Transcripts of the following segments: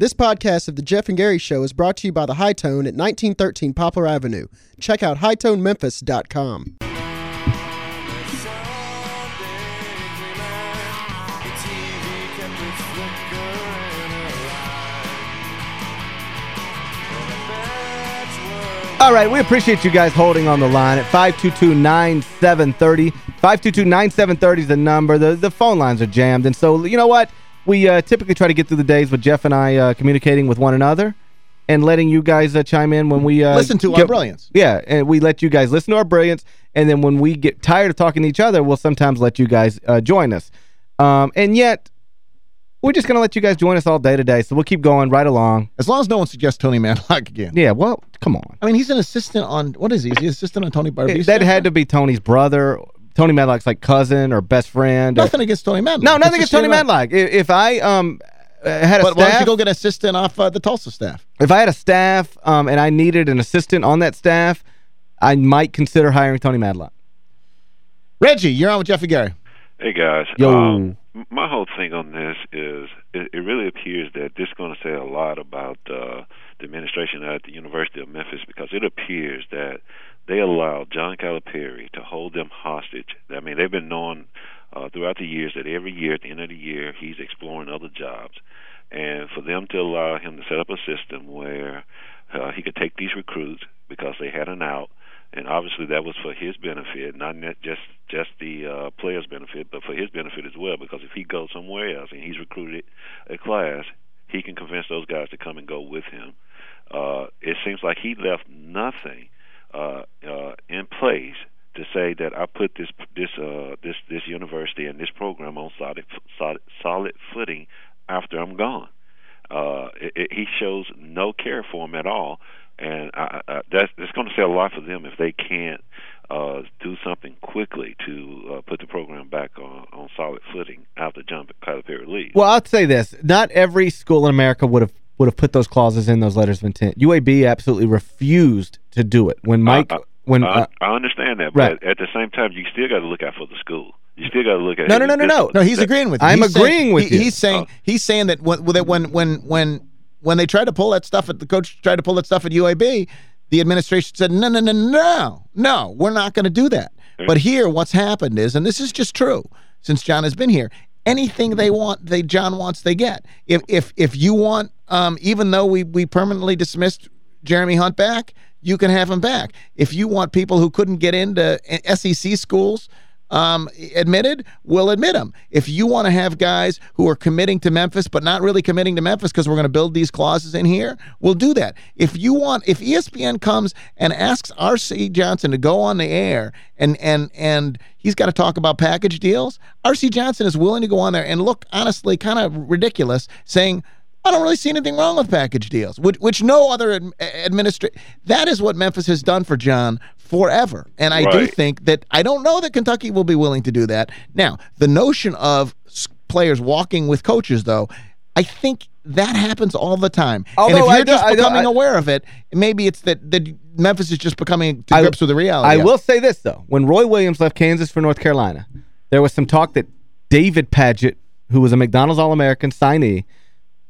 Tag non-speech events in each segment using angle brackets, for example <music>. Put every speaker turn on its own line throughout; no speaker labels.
This podcast of The Geoff and Gary Show is brought to you by The Hi-Tone at 1913 Poplar Avenue. Check out hitonememphis.com.
All right, we appreciate you guys holding on the line at 522-9730. 522-9730 is the number. The, the phone lines are jammed. And so, you know what? We uh, typically try to get through the days with Geoff and I uh, communicating with one another and letting you guys uh, chime in when we... Uh,
listen to
get,
our brilliance.
Yeah, and we let you guys listen to our brilliance. And then when we get tired of talking to each other, we'll sometimes let you guys uh, join us. Um, and yet, we're just going to let you guys join us all day today, so we'll keep going right along.
As long as no one suggests Tony Madlock again.
Yeah, well, come on.
I mean, he's an assistant on, what is he? Is he assistant on Tony Barbee's?
That had to be Tony's brother. Tony Madlock's like cousin or best friend.
Nothing
or,
against Tony Madlock.
No, nothing against Tony Madlock. If, if I um had a
but
staff...
why don't you go get an assistant off uh, the Tulsa staff?
If I had a staff um, and I needed an assistant on that staff, I might consider hiring Tony Madlock.
Reggie, you're on with Geoff and Gary.
Hey, guys.
Yo.
Um, my whole thing on this is it, it really appears that this is going to say a lot about uh, the administration at the University of Memphis because it appears that they allowed John Calipari to hold them hostage. I mean, they've been known uh, throughout the years that every year at the end of the year he's exploring other jobs, and for them to allow him to set up a system where uh, he could take these recruits because they had an out and obviously that was for his benefit, not just just the uh, player's benefit, but for his benefit as well. Because if he goes somewhere else and he's recruited a class, he can convince those guys to come and go with him. Uh, it seems like he left nothing uh, uh, in place to say that I put this this uh, this this university and this program on solid solid, solid footing after I'm gone. Uh, it, it, he shows no care for him at all and I, I, that's it's going to say a lot for them if they can't uh, do something quickly to uh, put the program back on, on solid footing after John Calipari leaves.
Well, I'll say this: not every school in America would have would have put those clauses in those letters of intent. UAB absolutely refused to do it when Mike.
I,
when
I, I understand that,
right.
but at the same time, you still got to look out for the school. You still got to look at
no, no, no, no, no.
No, he's agreeing with you.
I'm
he's
agreeing
saying,
with
he,
you.
He's saying oh. he's saying that when that when when when when they tried to pull that stuff at the coach tried to pull that stuff at UAB, the administration said, no, no, no, no, no, we're not going to do that. But here, what's happened is, and this is just true since John has been here, anything they want, they John wants, they get. If if if you want, um, even though we we permanently dismissed Jeremy Hunt back, you can have him back. If you want people who couldn't get into SEC schools um, admitted, we'll admit them. If you want to have guys who are committing to Memphis but not really committing to Memphis because we're going to build these clauses in here, we'll do that. If you want, if ESPN comes and asks R.C. Johnson to go on the air and and and he's got to talk about package deals, R.C. Johnson is willing to go on there and look honestly kind of ridiculous saying – I don't really see anything wrong with package deals, which, which no other ad, administration. That is what Memphis has done for John forever. And I right. do think that I don't know that Kentucky will be willing to do that. Now, the notion of players walking with coaches, though, I think that happens all the time.
Although
and if you're
I
just
do,
becoming
I,
aware of it, maybe it's that, that Memphis is just becoming to grips with the reality.
I will say this, though. When Roy Williams left Kansas for North Carolina, there was some talk that David Padgett, who was a McDonald's All-American signee,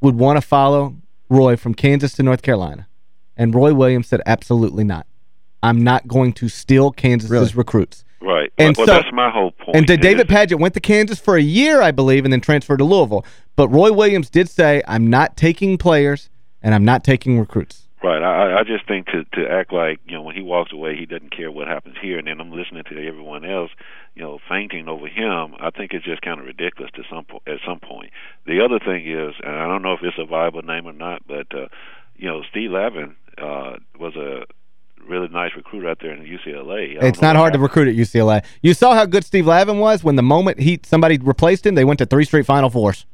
would want to follow Roy from Kansas to North Carolina. And Roy Williams said, absolutely not. I'm not going to steal Kansas's
really?
recruits.
Right.
And
well,
so,
that's my whole point.
And David Padgett went to Kansas for a year, I believe, and then transferred to Louisville. But Roy Williams did say, I'm not taking players and I'm not taking recruits.
Right. I, I just think to to act like you know when he walks away he doesn't care what happens here, and then I'm listening to everyone else, you know, fainting over him. I think it's just kind of ridiculous to some po- at some point. The other thing is, and I don't know if it's a viable name or not, but uh, you know, Steve Lavin uh, was a really nice recruit out there in UCLA.
It's not hard happened. to recruit at UCLA. You saw how good Steve Lavin was when the moment he somebody replaced him, they went to three straight Final Fours.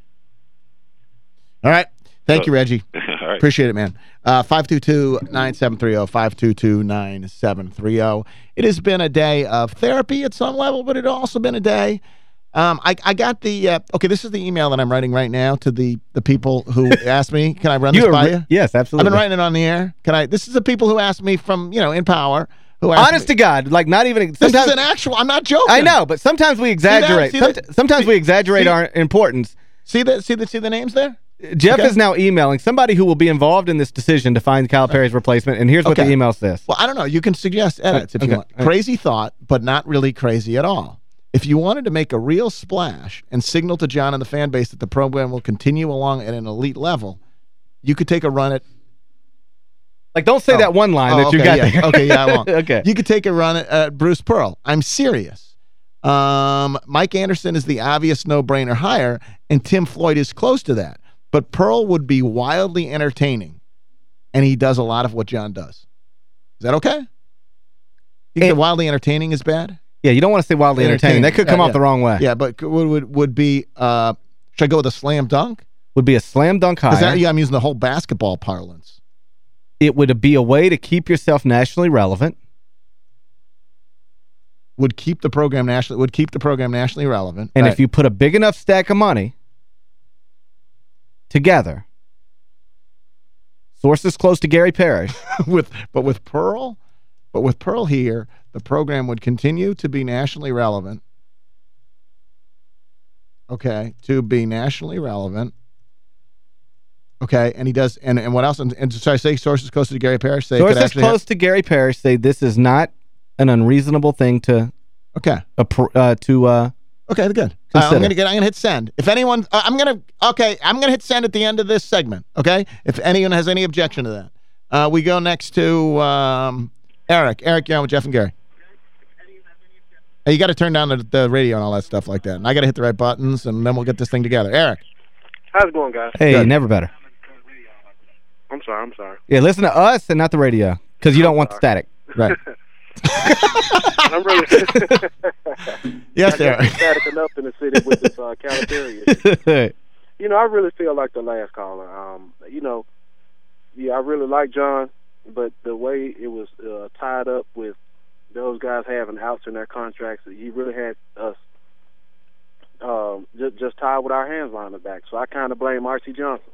All right. Thank so, you, Reggie. <laughs>
right.
Appreciate it, man. 522-9730, uh, 522-9730. It has been a day of therapy at some level, but it also been a day um, I, I got the, uh, okay, this is the email that I'm writing right now to the, the people who <laughs> asked me. Can I run this by you?
Yes, absolutely.
I've been writing it on the air. Can I, this is the people who asked me from, you know, in power. Who
Honest
me,
to God, like not even...
Sometimes, this is an actual, I'm not joking.
I know, but sometimes we exaggerate.
See that? See
Some, sometimes
see,
we exaggerate our importance.
See the, see the, see the names there?
Geoff
Okay.
is now emailing somebody who will be involved in this decision to find Calipari's replacement, and here's what the email says.
Well, I don't know. You can suggest edits if you
okay.
want. Crazy thought, but not really crazy at all. If you wanted to make a real splash and signal to John and the fan base that the program will continue along at an elite level, you could take a run at
Like, don't say
Oh.
that one line
Oh,
that you
okay,
got
yeah.
there.
Okay, yeah, I won't. <laughs>
okay.
You could take a run at, at Bruce Pearl. I'm serious. Um, Mike Anderson is the obvious no-brainer hire, and Tim Floyd is close to that. But Pearl would be wildly entertaining, and he does a lot of what John does. Is that okay? You think wildly entertaining is bad?
Yeah, you don't want to say wildly entertaining. That could
Yeah,
come off
yeah.
the wrong way.
Yeah, but would would, would be uh, should I go with a slam dunk?
Would be a slam dunk hire.
That, yeah, I'm using the whole basketball parlance.
It would be a way to keep yourself nationally relevant.
Would keep the program nationally would keep the program nationally relevant.
And
Right.
if you put a big enough stack of money together, sources close to Gary Parrish, <laughs>
with but with Pearl, but with Pearl here, the program would continue to be nationally relevant. Okay, to be nationally relevant. Okay, and he does, and, and what else? And, and so I say sources close to Gary Parrish say
sources close to Gary Parrish say this is not an unreasonable thing to
okay,
uh, to uh,
okay, good. Uh, I'm gonna get. I'm gonna hit send. If anyone, uh, I'm gonna. Okay, I'm gonna hit send at the end of this segment. Okay, if anyone has any objection to that, uh, we go next to um, Eric. Eric, you're on with Geoff and Gary. Hey, you got to turn down the, the radio and all that stuff like that. And I got to hit the right buttons, and then we'll get this thing together. Eric.
How's it going, guys?
hey,
Good.
never better.
I'm sorry. I'm sorry.
Yeah, listen to us and not the radio because you don't want the static.
Right. <laughs> <laughs>
I'm really <laughs>
yes,
I
Eric.
got static enough in the city with this uh, Calipari issue. <laughs> You know, I really feel like the last caller. Um, you know, yeah, I really like John, but the way it was uh, tied up with those guys having outs in their contracts, he really had us um, just, just tied with our hands behind the back. So I kind of blame R.C. Johnson.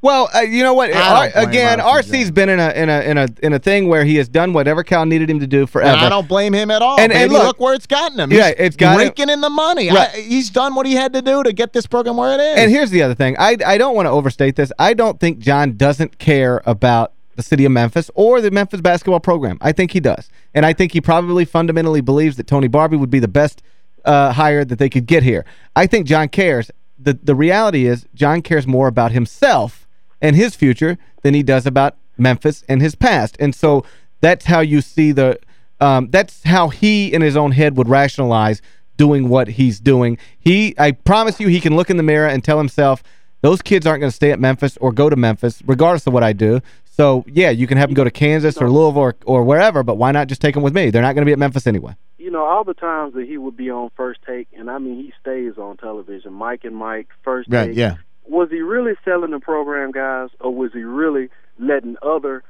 Well, uh, you know what?
I don't
R-
blame
again,
R.C.
RC's been in a in a in a in a thing where he has done whatever Cal needed him to do forever.
And I don't blame him at all.
And- and
baby.
look-
where it's gotten him.
Yeah,
He's
it's got him-
raking in the money.
Right.
I, he's done what he had to do to get this program where it is.
And here's the other thing. I I don't want to overstate this. I don't think John doesn't care about the city of Memphis or the Memphis basketball program. I think he does. And I think he probably fundamentally believes that Tony Barbee would be the best uh, hire that they could get here. I think John cares. The the reality is John cares more about himself and his future than he does about Memphis and his past. And so that's how you see the um, that's how he in his own head would rationalize doing what he's doing. He I promise you he can look in the mirror and tell himself those kids aren't going to stay at Memphis or go to Memphis regardless of what I do. So, yeah, you can have them go to Kansas or Louisville or, or wherever, but why not just take them with me? They're not going to be at Memphis anyway.
you know, all the times that he would be on First Take, and I mean, he stays on television. Mike and Mike, First
right,
Take.
yeah.
Was he really selling the program, guys, or was he really letting other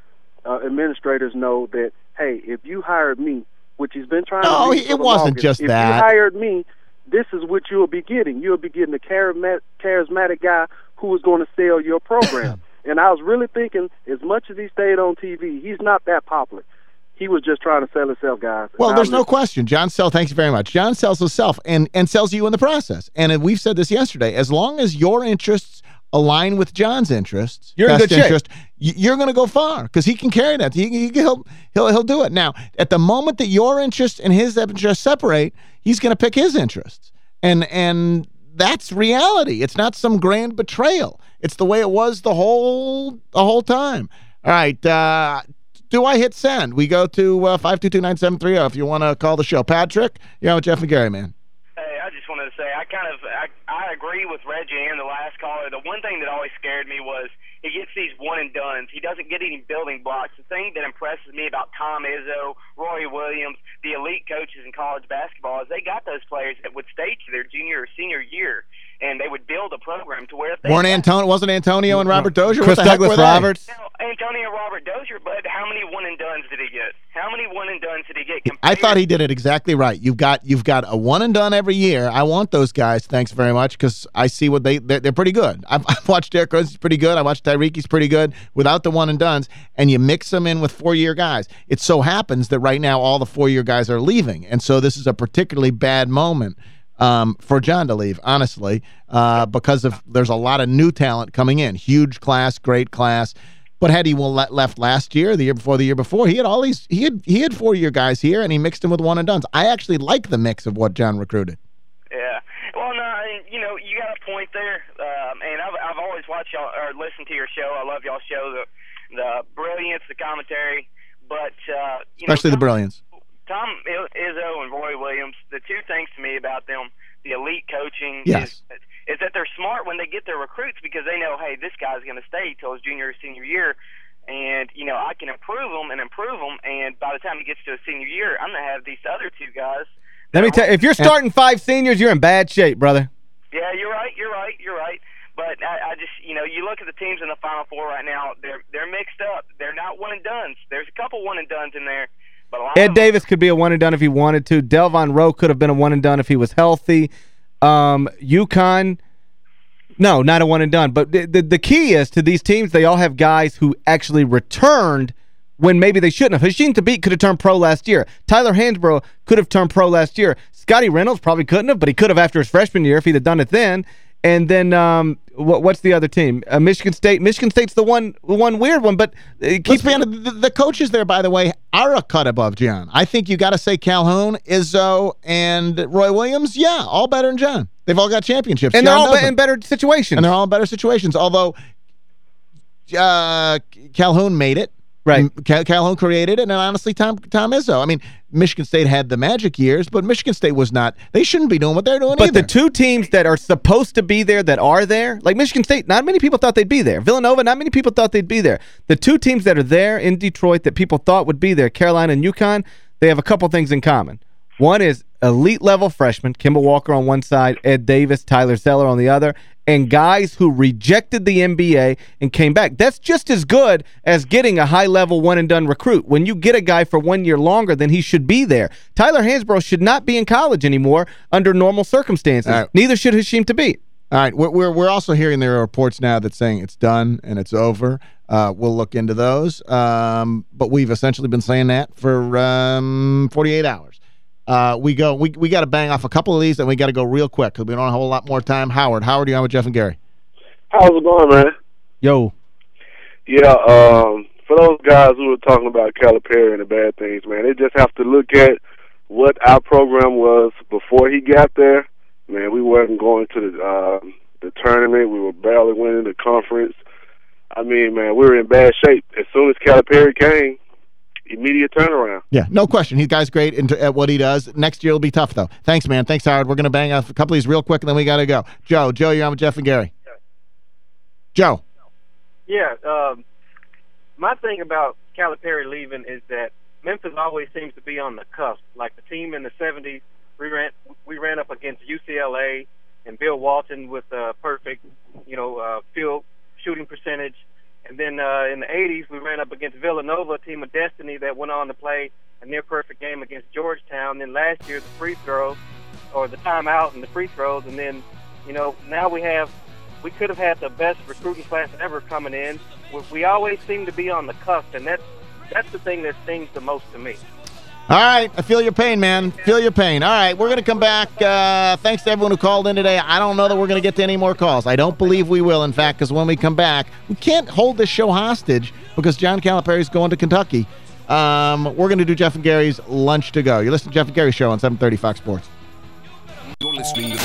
uh, administrators know that, hey, if you hired me, which he's been trying
No,
to do
it wasn't
longest,
just
if
that.
you hired me, this is what you'll be getting. You'll be getting a charismatic, charismatic guy who is going to sell your program. <clears throat> and I was really thinking, as much as he stayed on TV, he's not that popular. He was just trying to sell himself, guys.
Well,
And
there's
I'm
no
just-
question. John sells, thanks very much. John sells himself and, and sells you in the process. And we've said this yesterday. As long as your interests align with John's interests,
You're in
best
good
interest, y- you're going to go far because he can carry that. He, he, he'll, he'll, he'll do it. Now, at the moment that your interests and his interests separate, he's going to pick his interests. And, and that's reality. It's not some grand betrayal. It's the way it was the whole the whole time. All right. Uh, do I hit send? We go to uh, 522-9730 if you want to call the show. Patrick, you're on with Geoff and Gary, man.
Hey, I just wanted to say I kind of I, I agree with Reggie and the last caller. The one thing that always scared me was he gets these one and dones. He doesn't get any building blocks. The thing that impresses me about Tom Izzo, Roy Williams, the elite coaches in college basketball is they got those players that would stay to their junior or senior year and they would build a program to where if they
Weren't Antonio, wasn't Antonio and Robert Dozier?
Chris
what the heck
Douglas? Roberts.
Now, Antonio and Robert Dozier, but how many one and dones did he get? How many one and dones did he get?
I thought he did it exactly right. You've got you've got a one and done every year. I want those guys. Thanks very much because I see what they they're, they're pretty good. I've, <laughs> I've watched Derrick Rose. He's pretty good. I watched Tyreke. He's pretty good without the one and duns. And you mix them in with four year guys. It so happens that right now all the four year guys are leaving, and so this is a particularly bad moment. Um, for John to leave, honestly, uh, because of there's a lot of new talent coming in. Huge class, great class. But had he left last year, the year before, the year before, he had all these he had he had four-year guys here, and he mixed them with one and duns. I actually like the mix of what John recruited.
Yeah. Well, no, you know, you got a point there, um, and I've I've always watched y'all or listened to your show. I love y'all show the the brilliance, the commentary, but uh,
you especially
know,
the brilliance.
Tom Izzo and Roy Williams. The two things to me about them, the elite coaching
yes.
is is that they're smart when they get their recruits because they know, hey, this guy's going to stay till his junior or senior year, and you know I can improve him and improve him, and by the time he gets to his senior year, I'm going to have these other two guys.
Let me tell you, if you're starting five seniors, you're in bad shape, brother.
Yeah, you're right. You're right. You're right. But I, I just, you know, you look at the teams in the Final Four right now. They're they're mixed up. They're not one and duns. There's a couple one and duns in there.
Ed Davis could be a one and done if he wanted to. Delvon Roe could have been a one and done if he was healthy. Um, UConn, no, not a one and done. But the, the, the key is to these teams, they all have guys who actually returned when maybe they shouldn't have. Hasheem Thabeet could have turned pro last year. Tyler Hansbrough could have turned pro last year. Scottie Reynolds probably couldn't have, but he could have after his freshman year if he'd have done it then. And then um, what, what's the other team? Uh, Michigan State. Michigan State's the one one weird one, but
it keeps being the, the, coaches there, by the way, are a cut above John. I think you got to say Calhoun, Izzo, and Roy Williams. Yeah, all better than John. They've all got championships.
And John they're all in better situations.
And they're all in better situations. Although uh, Calhoun made it.
Right.
Cal Calhoun created it, and honestly, Tom Tom Izzo. I mean, Michigan State had the magic years, but Michigan State was not. They shouldn't be doing what they're doing
But
either.
the two teams that are supposed to be there that are there, like Michigan State, not many people thought they'd be there. Villanova, not many people thought they'd be there. The two teams that are there in Detroit that people thought would be there, Carolina and UConn, they have a couple things in common. One is elite level freshmen, Kemba Walker on one side, Ed Davis, Tyler Zeller on the other, and guys who rejected the NBA and came back. That's just as good as getting a high-level one-and-done recruit. When you get a guy for one year longer, then he should be there. Tyler Hansbrough should not be in college anymore under normal circumstances. Right. Neither should Hasheem Thabeet.
All right, we're, we're, we're also hearing there are reports now that saying it's done and it's over. Uh, we'll look into those. Um, but we've essentially been saying that for um, 48 hours. Uh, we go. We we got to bang off a couple of these, and we got to go real quick because we don't have a whole lot more time. Howard, Howard, you on with Geoff and Gary?
How's it going, man?
Yo.
Yeah. Um. For those guys who were talking about Calipari and the bad things, man, they just have to look at what our program was before he got there. Man, we wasn't going to the uh, the tournament. We were barely winning the conference. I mean, man, we were in bad shape. As soon as Calipari came, immediate turnaround.
Yeah, no question. He's guy's great at what he does. Next year will be tough, though. Thanks, man. Thanks, Howard. We're going to bang off a couple of these real quick, and then we got to go. Joe, Joe, you're on with Geoff and Gary. Joe.
Yeah, um, my thing about Calipari leaving is that Memphis always seems to be on the cusp. Like the team in the 70s, we ran we ran up against UCLA and Bill Walton with a perfect, you know, uh, field shooting percentage and then uh, in the 80s, we ran up against Villanova, a team of destiny that went on to play a near perfect game against Georgetown. Then last year, the free throw, or the timeout and the free throws. And then, you know, now we have, we could have had the best recruiting class ever coming in. We, we always seem to be on the cusp, and that's that's the thing that stings the most to me.
All right. I feel your pain, man. Feel your pain. All right. We're going to come back. Uh, thanks to everyone who called in today. I don't know that we're going to get to any more calls. I don't believe we will, in fact, because when we come back, we can't hold this show hostage because John Calipari is going to Kentucky. Um, we're going to do Geoff and Gary's Lunch to Go. You're listening to Geoff and Gary Show on 730 Fox Sports. You're listening to